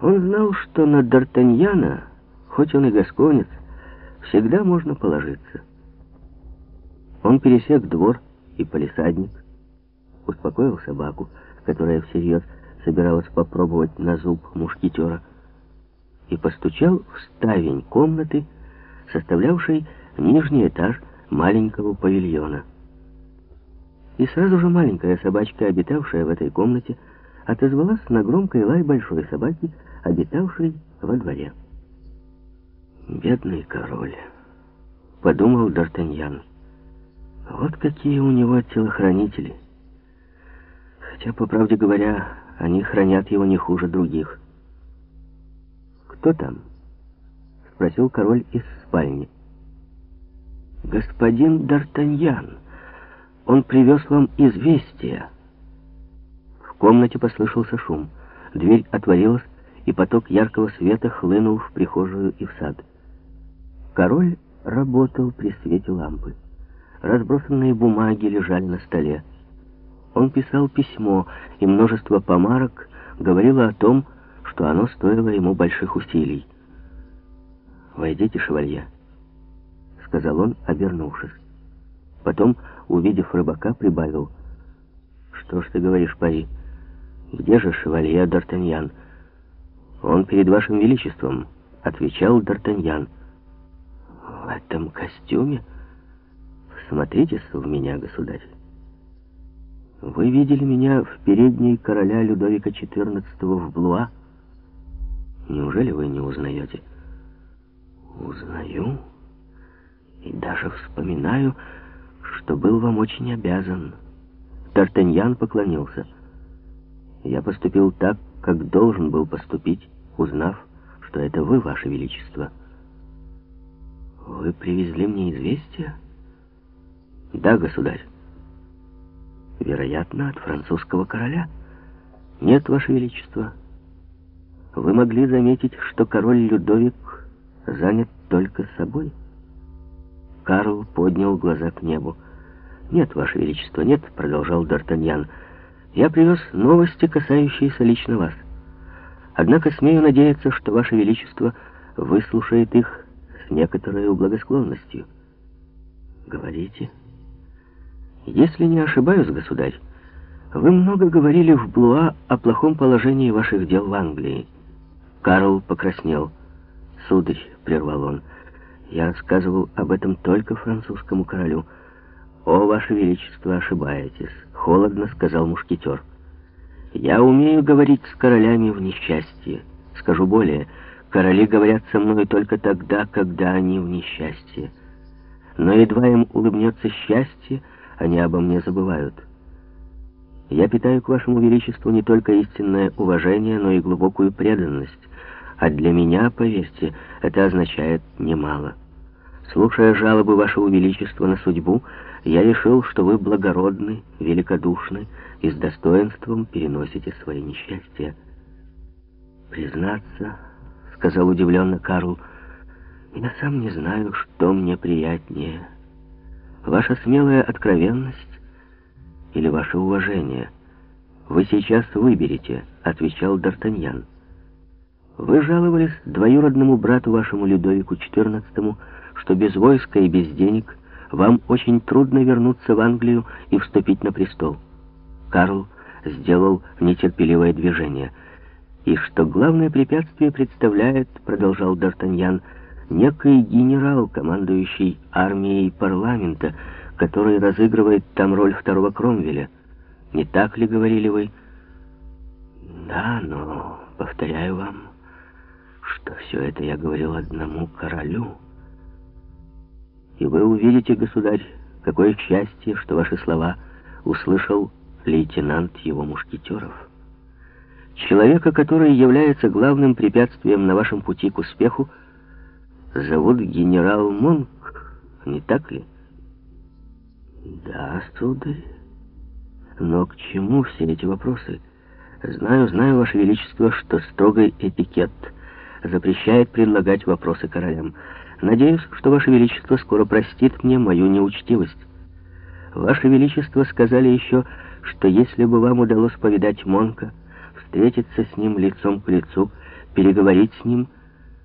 Он знал, что на Д'Артаньяна, хоть он и гасконец, всегда можно положиться. Он пересек двор и полисадник, успокоил собаку, которая всерьез собиралась попробовать на зуб мушкетера, и постучал в ставень комнаты, составлявшей нижний этаж маленького павильона. И сразу же маленькая собачка, обитавшая в этой комнате, отозвалась на громкий лай большой собаки, обитавшей во дворе. «Бедный король», — подумал Д'Артаньян. «Вот какие у него телохранители. Хотя, по правде говоря, они хранят его не хуже других». «Кто там?» — спросил король из спальни. «Господин Д'Артаньян, он привез вам известие». Комнате послышался шум. Дверь отворилась, и поток яркого света хлынул в прихожую и в сад. Король работал при свете лампы. Разбросанные бумаги лежали на столе. Он писал письмо, и множество помарок говорило о том, что оно стоило ему больших усилий. «Войдите, шевалье», — сказал он, обернувшись. Потом, увидев рыбака, прибавил. «Что ж ты говоришь, Пари? Где же шевалье Д'Артаньян?» «Он перед вашим величеством», — отвечал Д'Артаньян. «В этом костюме? Смотритесь в меня, государь. Вы видели меня в передней короля Людовика XIV в Блуа?» Неужели вы не узнаете? Узнаю. И даже вспоминаю, что был вам очень обязан. Д'Артаньян поклонился. Я поступил так, как должен был поступить, узнав, что это вы, ваше величество. Вы привезли мне известие? Да, государь. Вероятно, от французского короля. Нет, ваше величество вы могли заметить, что король Людовик занят только собой. Карл поднял глаза к небу. «Нет, Ваше Величество, нет», — продолжал Д'Артаньян. «Я привез новости, касающиеся лично вас. Однако смею надеяться, что Ваше Величество выслушает их с некоторой благосклонностью». «Говорите». «Если не ошибаюсь, государь, вы много говорили в Блуа о плохом положении ваших дел в Англии». Карл покраснел. «Сударь», — прервал он, — «я рассказывал об этом только французскому королю». «О, ваше величество, ошибаетесь», — холодно сказал мушкетер. «Я умею говорить с королями в несчастье. Скажу более, короли говорят со мной только тогда, когда они в несчастье. Но едва им улыбнется счастье, они обо мне забывают». Я питаю к вашему величеству не только истинное уважение, но и глубокую преданность. А для меня, поверьте, это означает немало. Слушая жалобы вашего величества на судьбу, я решил, что вы благородны, великодушны и с достоинством переносите свои несчастья. «Признаться», — сказал удивленно Карл, — «я сам не знаю, что мне приятнее. Ваша смелая откровенность или ваше уважение? Вы сейчас выберете, отвечал Д'Артаньян. Вы жаловались двоюродному брату вашему Людовику XIV, что без войска и без денег вам очень трудно вернуться в Англию и вступить на престол. Карл сделал нетерпеливое движение. И что главное препятствие представляет, продолжал Д'Артаньян, некий генерал, командующий армией парламента, который разыгрывает там роль второго Кромвеля. Не так ли, говорили вы? Да, но, повторяю вам, что все это я говорил одному королю. И вы увидите, государь, какое счастье, что ваши слова услышал лейтенант его мушкетеров. Человека, который является главным препятствием на вашем пути к успеху, зовут генерал Монк, не так ли? Да, сударь. Но к чему все эти вопросы? Знаю, знаю, Ваше Величество, что строгий этикет запрещает предлагать вопросы королям. Надеюсь, что Ваше Величество скоро простит мне мою неучтивость. Ваше Величество сказали еще, что если бы вам удалось повидать Монка, встретиться с ним лицом к лицу, переговорить с ним